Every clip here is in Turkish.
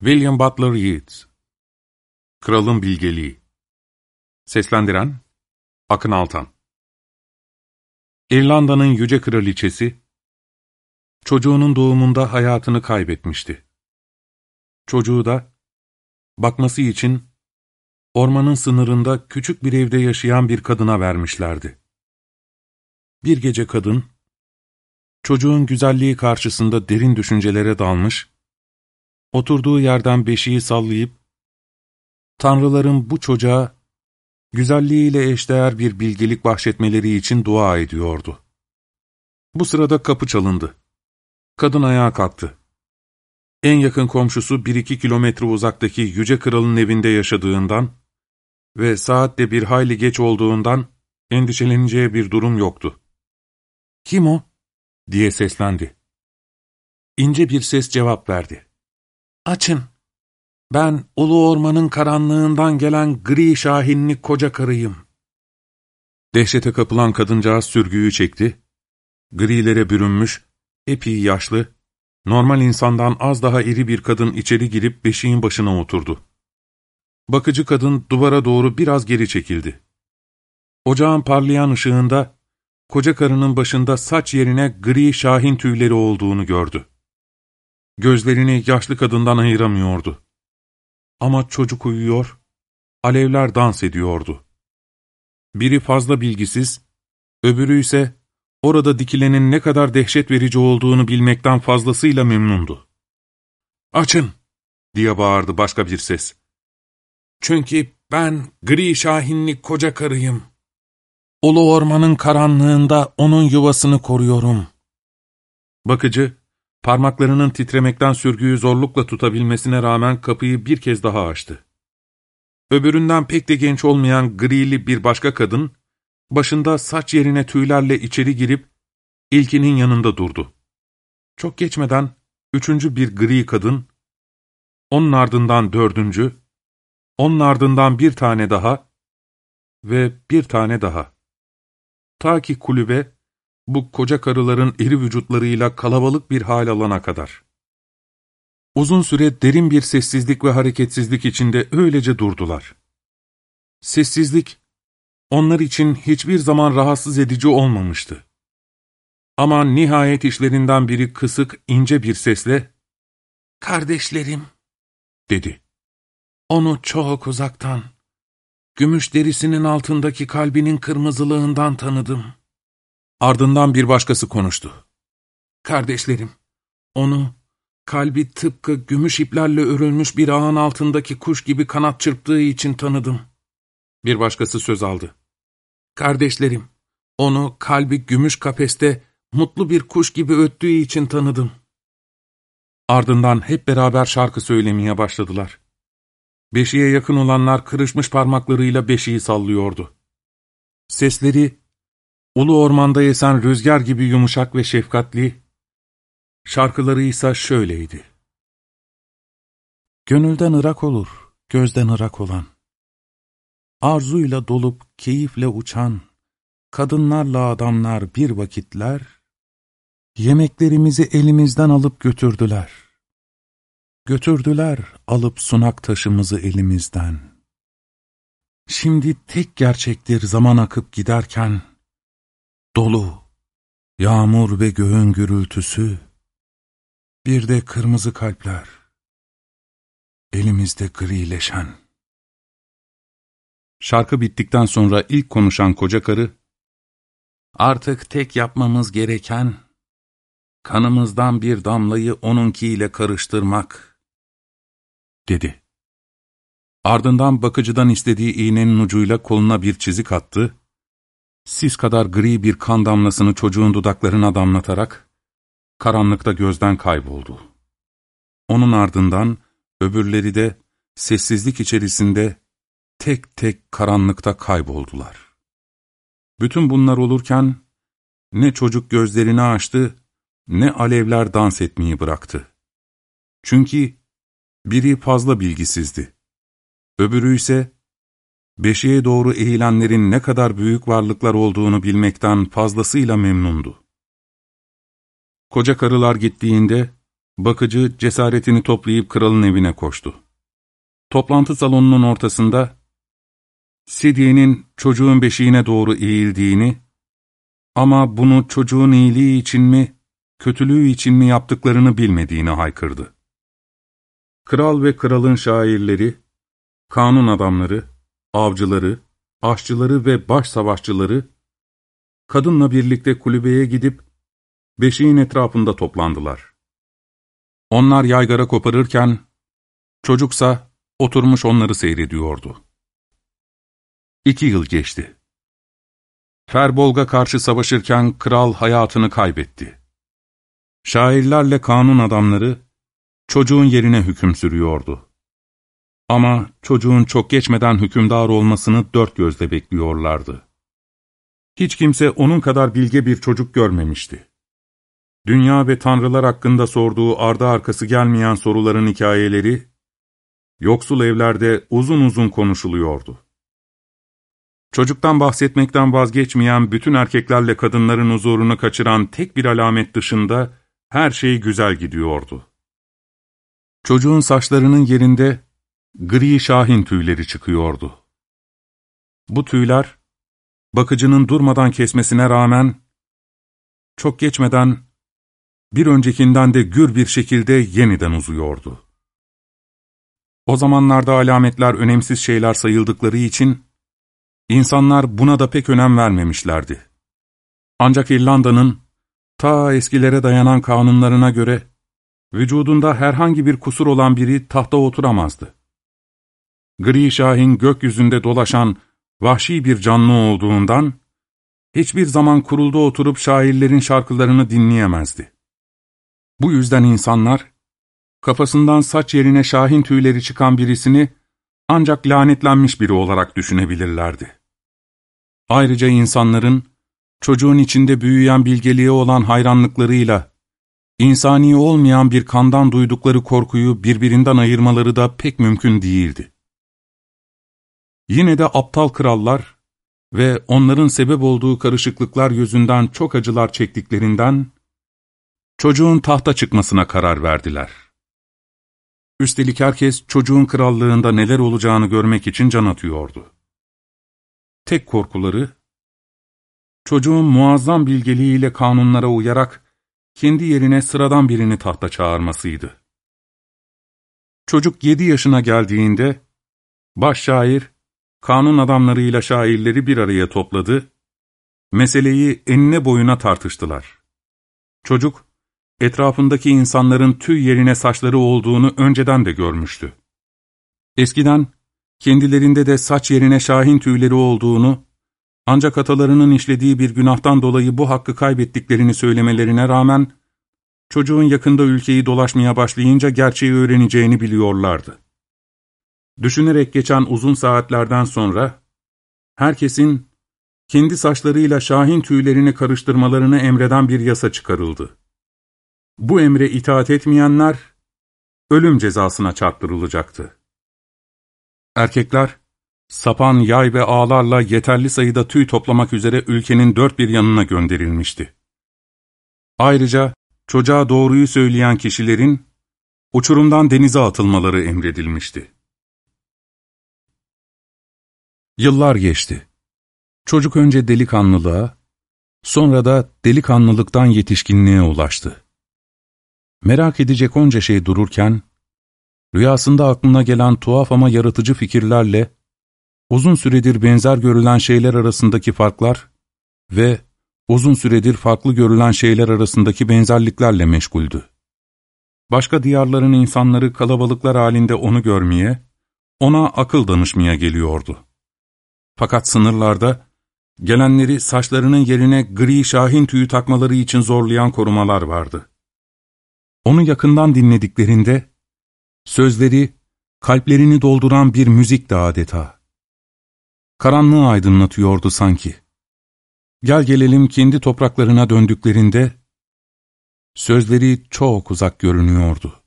William Butler Yeats Kralın Bilgeliği Seslendiren Akın Altan İrlanda'nın yüce kraliçesi, çocuğunun doğumunda hayatını kaybetmişti. Çocuğu da, bakması için, ormanın sınırında küçük bir evde yaşayan bir kadına vermişlerdi. Bir gece kadın, çocuğun güzelliği karşısında derin düşüncelere dalmış, oturduğu yerden beşiği sallayıp, Tanrıların bu çocuğa güzelliğiyle eşdeğer bir bilgelik bahşetmeleri için dua ediyordu. Bu sırada kapı çalındı. Kadın ayağa kalktı. En yakın komşusu bir iki kilometre uzaktaki Yüce Kral'ın evinde yaşadığından ve saatte bir hayli geç olduğundan endişeleneceği bir durum yoktu. ''Kim o?'' diye seslendi. İnce bir ses cevap verdi. ''Açın, ben ulu ormanın karanlığından gelen gri şahinli koca karıyım.'' Dehşete kapılan kadıncağız sürgüyü çekti. Grilere bürünmüş, epey yaşlı, normal insandan az daha iri bir kadın içeri girip beşiğin başına oturdu. Bakıcı kadın duvara doğru biraz geri çekildi. Ocağın parlayan ışığında, koca karının başında saç yerine gri şahin tüyleri olduğunu gördü. Gözlerini yaşlı kadından ayıramıyordu. Ama çocuk uyuyor, alevler dans ediyordu. Biri fazla bilgisiz, öbürü ise orada dikilenin ne kadar dehşet verici olduğunu bilmekten fazlasıyla memnundu. ''Açın!'' diye bağırdı başka bir ses. ''Çünkü ben gri şahinli koca karıyım. Ulu ormanın karanlığında onun yuvasını koruyorum.'' Bakıcı, parmaklarının titremekten sürgüyü zorlukla tutabilmesine rağmen kapıyı bir kez daha açtı. Öbüründen pek de genç olmayan grili bir başka kadın, başında saç yerine tüylerle içeri girip, ilkinin yanında durdu. Çok geçmeden, üçüncü bir gri kadın, onun ardından dördüncü, onun ardından bir tane daha ve bir tane daha. Ta ki kulübe, bu koca karıların iri vücutlarıyla kalabalık bir hal alana kadar. Uzun süre derin bir sessizlik ve hareketsizlik içinde öylece durdular. Sessizlik, onlar için hiçbir zaman rahatsız edici olmamıştı. Ama nihayet işlerinden biri kısık, ince bir sesle, ''Kardeşlerim'' dedi. ''Onu çok uzaktan, gümüş derisinin altındaki kalbinin kırmızılığından tanıdım.'' Ardından bir başkası konuştu. ''Kardeşlerim, onu kalbi tıpkı gümüş iplerle örülmüş bir ağın altındaki kuş gibi kanat çırptığı için tanıdım.'' Bir başkası söz aldı. ''Kardeşlerim, onu kalbi gümüş kafeste mutlu bir kuş gibi öttüğü için tanıdım.'' Ardından hep beraber şarkı söylemeye başladılar. Beşiğe yakın olanlar kırışmış parmaklarıyla beşiği sallıyordu. Sesleri, ulu ormanda esen rüzgar gibi yumuşak ve şefkatli, şarkıları ise şöyleydi. Gönülden ırak olur, gözden ırak olan, arzuyla dolup keyifle uçan, kadınlarla adamlar bir vakitler, yemeklerimizi elimizden alıp götürdüler. Götürdüler alıp sunak taşımızı elimizden. Şimdi tek gerçektir zaman akıp giderken, dolu, yağmur ve göğün gürültüsü, bir de kırmızı kalpler, elimizde grileşen. Şarkı bittikten sonra ilk konuşan koca karı, Artık tek yapmamız gereken, kanımızdan bir damlayı onunkiyle karıştırmak, dedi. Ardından bakıcıdan istediği iğnenin ucuyla koluna bir çizik attı, sis kadar gri bir kan damlasını çocuğun dudaklarına damlatarak, karanlıkta gözden kayboldu. Onun ardından öbürleri de sessizlik içerisinde tek tek karanlıkta kayboldular. Bütün bunlar olurken ne çocuk gözlerini açtı ne alevler dans etmeyi bıraktı. Çünkü biri fazla bilgisizdi. Öbürü ise beşiğe doğru eğilenlerin ne kadar büyük varlıklar olduğunu bilmekten fazlasıyla memnundu. Koca karılar gittiğinde Bakıcı cesaretini toplayıp kralın evine koştu. Toplantı salonunun ortasında, Sidye'nin çocuğun beşiğine doğru eğildiğini, ama bunu çocuğun iyiliği için mi, kötülüğü için mi yaptıklarını bilmediğini haykırdı. Kral ve kralın şairleri, kanun adamları, avcıları, aşçıları ve baş savaşçıları, kadınla birlikte kulübeye gidip, beşiğin etrafında toplandılar. Onlar yaygara koparırken, çocuksa oturmuş onları seyrediyordu. İki yıl geçti. Ferbolg'a karşı savaşırken kral hayatını kaybetti. Şairlerle kanun adamları, çocuğun yerine hüküm sürüyordu. Ama çocuğun çok geçmeden hükümdar olmasını dört gözle bekliyorlardı. Hiç kimse onun kadar bilge bir çocuk görmemişti. Dünya ve tanrılar hakkında sorduğu ardı arkası gelmeyen soruların hikayeleri, yoksul evlerde uzun uzun konuşuluyordu. Çocuktan bahsetmekten vazgeçmeyen bütün erkeklerle kadınların huzurunu kaçıran tek bir alamet dışında her şey güzel gidiyordu. Çocuğun saçlarının yerinde gri şahin tüyleri çıkıyordu. Bu tüyler, bakıcının durmadan kesmesine rağmen, çok geçmeden bir öncekinden de gür bir şekilde yeniden uzuyordu. O zamanlarda alametler önemsiz şeyler sayıldıkları için, insanlar buna da pek önem vermemişlerdi. Ancak İrlanda'nın, ta eskilere dayanan kanunlarına göre, vücudunda herhangi bir kusur olan biri tahta oturamazdı. Gri Şahin gökyüzünde dolaşan vahşi bir canlı olduğundan, hiçbir zaman kurulda oturup şairlerin şarkılarını dinleyemezdi. Bu yüzden insanlar, kafasından saç yerine şahin tüyleri çıkan birisini ancak lanetlenmiş biri olarak düşünebilirlerdi. Ayrıca insanların, çocuğun içinde büyüyen bilgeliğe olan hayranlıklarıyla, insani olmayan bir kandan duydukları korkuyu birbirinden ayırmaları da pek mümkün değildi. Yine de aptal krallar ve onların sebep olduğu karışıklıklar yüzünden çok acılar çektiklerinden, çocuğun tahta çıkmasına karar verdiler. Üstelik herkes çocuğun krallığında neler olacağını görmek için can atıyordu. Tek korkuları, çocuğun muazzam bilgeliğiyle kanunlara uyarak kendi yerine sıradan birini tahta çağırmasıydı. Çocuk yedi yaşına geldiğinde, baş şair, kanun adamlarıyla şairleri bir araya topladı, meseleyi enine boyuna tartıştılar. Çocuk, etrafındaki insanların tüy yerine saçları olduğunu önceden de görmüştü. Eskiden, kendilerinde de saç yerine şahin tüyleri olduğunu, ancak atalarının işlediği bir günahtan dolayı bu hakkı kaybettiklerini söylemelerine rağmen, çocuğun yakında ülkeyi dolaşmaya başlayınca gerçeği öğreneceğini biliyorlardı. Düşünerek geçen uzun saatlerden sonra, herkesin kendi saçlarıyla şahin tüylerini karıştırmalarını emreden bir yasa çıkarıldı. Bu emre itaat etmeyenler, ölüm cezasına çarptırılacaktı. Erkekler, sapan, yay ve ağlarla yeterli sayıda tüy toplamak üzere ülkenin dört bir yanına gönderilmişti. Ayrıca, çocuğa doğruyu söyleyen kişilerin, uçurumdan denize atılmaları emredilmişti. Yıllar geçti. Çocuk önce delikanlılığa, sonra da delikanlılıktan yetişkinliğe ulaştı. Merak edecek onca şey dururken, rüyasında aklına gelen tuhaf ama yaratıcı fikirlerle, uzun süredir benzer görülen şeyler arasındaki farklar ve uzun süredir farklı görülen şeyler arasındaki benzerliklerle meşguldü. Başka diyarların insanları kalabalıklar halinde onu görmeye, ona akıl danışmaya geliyordu. Fakat sınırlarda, gelenleri saçlarının yerine gri şahin tüyü takmaları için zorlayan korumalar vardı. Onu yakından dinlediklerinde, sözleri kalplerini dolduran bir müzik de adeta. Karanlığı aydınlatıyordu sanki. Gel gelelim kendi topraklarına döndüklerinde, sözleri çok uzak görünüyordu.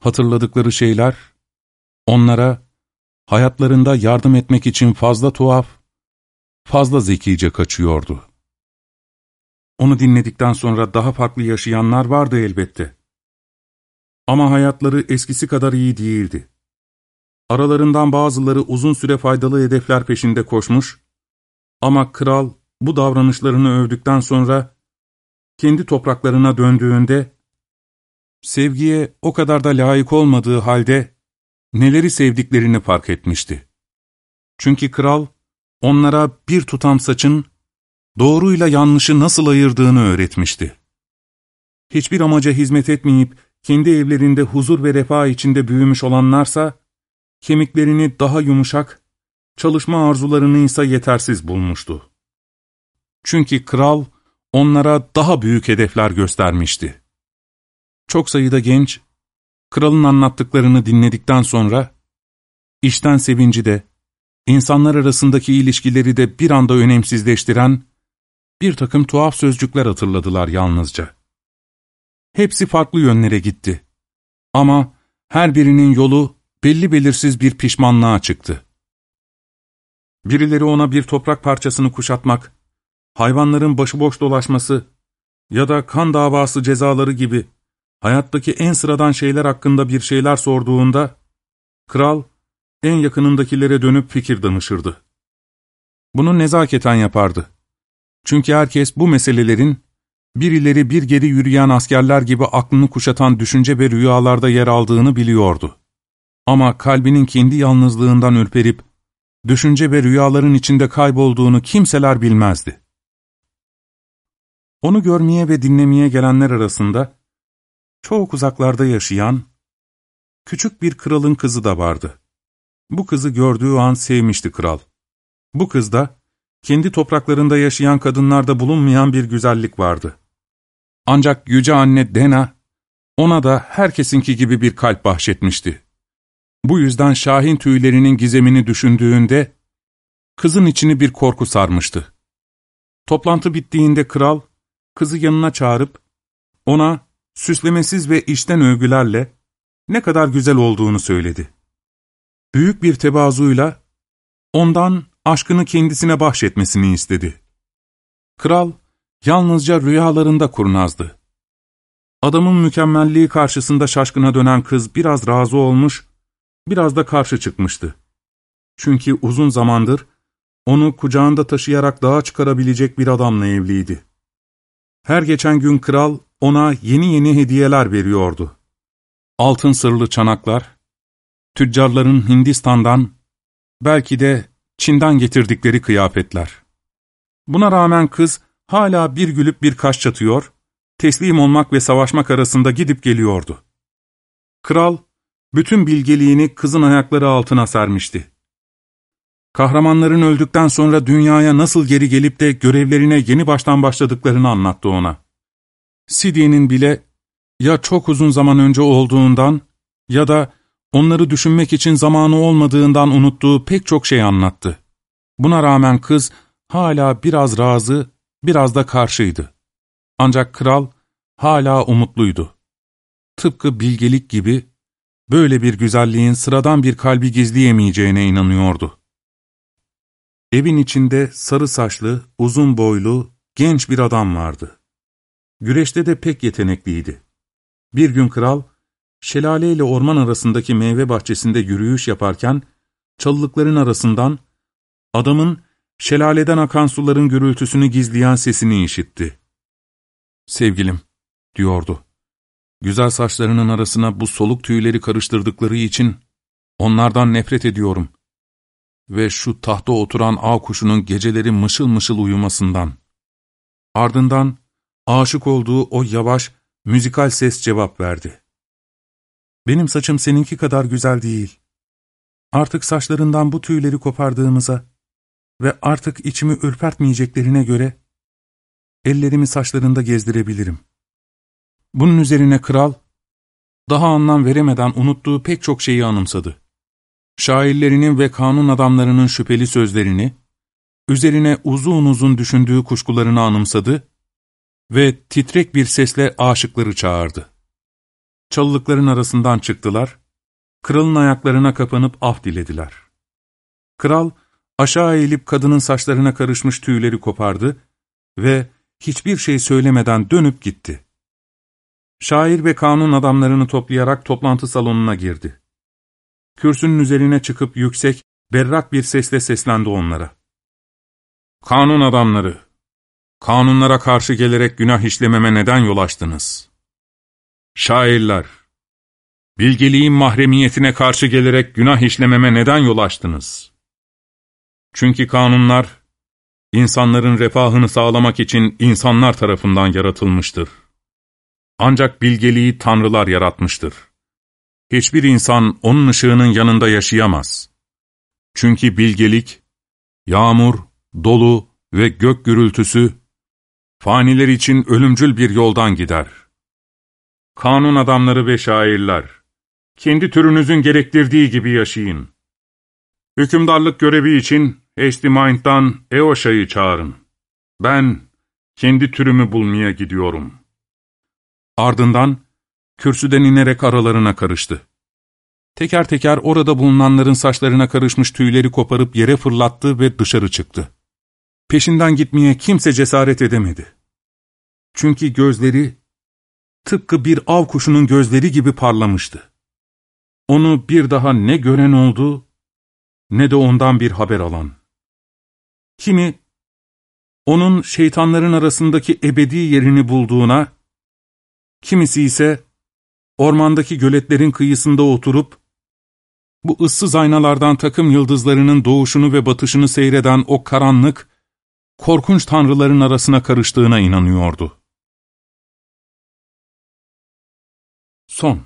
Hatırladıkları şeyler, onlara hayatlarında yardım etmek için fazla tuhaf, fazla zekice kaçıyordu. Onu dinledikten sonra daha farklı yaşayanlar vardı elbette. Ama hayatları eskisi kadar iyi değildi. Aralarından bazıları uzun süre faydalı hedefler peşinde koşmuş, ama kral bu davranışlarını övdükten sonra kendi topraklarına döndüğünde, sevgiye o kadar da layık olmadığı halde neleri sevdiklerini fark etmişti. Çünkü kral onlara bir tutam saçın doğruyla yanlışı nasıl ayırdığını öğretmişti. Hiçbir amaca hizmet etmeyip kendi evlerinde huzur ve refah içinde büyümüş olanlarsa, kemiklerini daha yumuşak, çalışma arzularını ise yetersiz bulmuştu. Çünkü kral onlara daha büyük hedefler göstermişti. Çok sayıda genç, kralın anlattıklarını dinledikten sonra, işten sevinci de, insanlar arasındaki ilişkileri de bir anda önemsizleştiren bir takım tuhaf sözcükler hatırladılar yalnızca. Hepsi farklı yönlere gitti. Ama her birinin yolu belli belirsiz bir pişmanlığa çıktı. Birileri ona bir toprak parçasını kuşatmak, hayvanların başıboş dolaşması ya da kan davası cezaları gibi hayattaki en sıradan şeyler hakkında bir şeyler sorduğunda, kral en yakınındakilere dönüp fikir danışırdı. Bunu nezaketen yapardı. Çünkü herkes bu meselelerin birileri bir geri yürüyen askerler gibi aklını kuşatan düşünce ve rüyalarda yer aldığını biliyordu. Ama kalbinin kendi yalnızlığından ürperip, düşünce ve rüyaların içinde kaybolduğunu kimseler bilmezdi. Onu görmeye ve dinlemeye gelenler arasında, çok uzaklarda yaşayan, küçük bir kralın kızı da vardı. Bu kızı gördüğü an sevmişti kral. Bu kızda, kendi topraklarında yaşayan kadınlarda bulunmayan bir güzellik vardı. Ancak yüce anne Dena, ona da herkesinki gibi bir kalp bahşetmişti. Bu yüzden şahin tüylerinin gizemini düşündüğünde, kızın içini bir korku sarmıştı. Toplantı bittiğinde kral, kızı yanına çağırıp, ona süslemesiz ve içten övgülerle ne kadar güzel olduğunu söyledi. Büyük bir tevazuyla, ondan aşkını kendisine bahşetmesini istedi. Kral, yalnızca rüyalarında kurnazdı. Adamın mükemmelliği karşısında şaşkına dönen kız biraz razı olmuş, biraz da karşı çıkmıştı. Çünkü uzun zamandır onu kucağında taşıyarak dağa çıkarabilecek bir adamla evliydi. Her geçen gün kral ona yeni yeni hediyeler veriyordu. Altın sırlı çanaklar, tüccarların Hindistan'dan, belki de Çin'den getirdikleri kıyafetler. Buna rağmen kız hala bir gülüp bir kaş çatıyor, teslim olmak ve savaşmak arasında gidip geliyordu. Kral, bütün bilgeliğini kızın ayakları altına sermişti. Kahramanların öldükten sonra dünyaya nasıl geri gelip de görevlerine yeni baştan başladıklarını anlattı ona. Sidye'nin bile ya çok uzun zaman önce olduğundan ya da onları düşünmek için zamanı olmadığından unuttuğu pek çok şey anlattı. Buna rağmen kız hala biraz razı, biraz da karşıydı. Ancak kral hala umutluydu. Tıpkı bilgelik gibi böyle bir güzelliğin sıradan bir kalbi gizleyemeyeceğine inanıyordu. Evin içinde sarı saçlı, uzun boylu, genç bir adam vardı. Güreşte de pek yetenekliydi. Bir gün kral, şelale ile orman arasındaki meyve bahçesinde yürüyüş yaparken, çalılıkların arasından adamın şelaleden akan suların gürültüsünü gizleyen sesini işitti. ''Sevgilim'' diyordu. Güzel saçlarının arasına bu soluk tüyleri karıştırdıkları için onlardan nefret ediyorum. Ve şu tahta oturan ağ kuşunun geceleri mışıl mışıl uyumasından. Ardından aşık olduğu o yavaş, müzikal ses cevap verdi. Benim saçım seninki kadar güzel değil. Artık saçlarından bu tüyleri kopardığımıza ve artık içimi ürpertmeyeceklerine göre ellerimi saçlarında gezdirebilirim. Bunun üzerine kral, daha anlam veremeden unuttuğu pek çok şeyi anımsadı. Şairlerinin ve kanun adamlarının şüpheli sözlerini, üzerine uzun uzun düşündüğü kuşkularını anımsadı ve titrek bir sesle aşıkları çağırdı. Çalılıkların arasından çıktılar, kralın ayaklarına kapanıp af dilediler. Kral, aşağı eğilip kadının saçlarına karışmış tüyleri kopardı ve hiçbir şey söylemeden dönüp gitti. Şair ve kanun adamlarını toplayarak toplantı salonuna girdi. Kürsünün üzerine çıkıp yüksek, berrak bir sesle seslendi onlara. Kanun adamları, kanunlara karşı gelerek günah işlememe neden yol açtınız? Şairler, bilgeliğin mahremiyetine karşı gelerek günah işlememe neden yol açtınız? Çünkü kanunlar, insanların refahını sağlamak için insanlar tarafından yaratılmıştır. Ancak bilgeliği tanrılar yaratmıştır. Hiçbir insan onun ışığının yanında yaşayamaz. Çünkü bilgelik, yağmur, dolu ve gök gürültüsü, faniler için ölümcül bir yoldan gider. Kanun adamları ve şairler, kendi türünüzün gerektirdiği gibi yaşayın. Hükümdarlık görevi için Estimind'dan Eoşa'yı çağırın. Ben kendi türümü bulmaya gidiyorum. Ardından kürsüden inerek aralarına karıştı. Teker teker orada bulunanların saçlarına karışmış tüyleri koparıp yere fırlattı ve dışarı çıktı. Peşinden gitmeye kimse cesaret edemedi. Çünkü gözleri tıpkı bir av kuşunun gözleri gibi parlamıştı. Onu bir daha ne gören oldu ne de ondan bir haber alan. Kimi, onun şeytanların arasındaki ebedi yerini bulduğuna, kimisi ise ormandaki göletlerin kıyısında oturup, bu ıssız aynalardan takım yıldızlarının doğuşunu ve batışını seyreden o karanlık, korkunç tanrıların arasına karıştığına inanıyordu. Son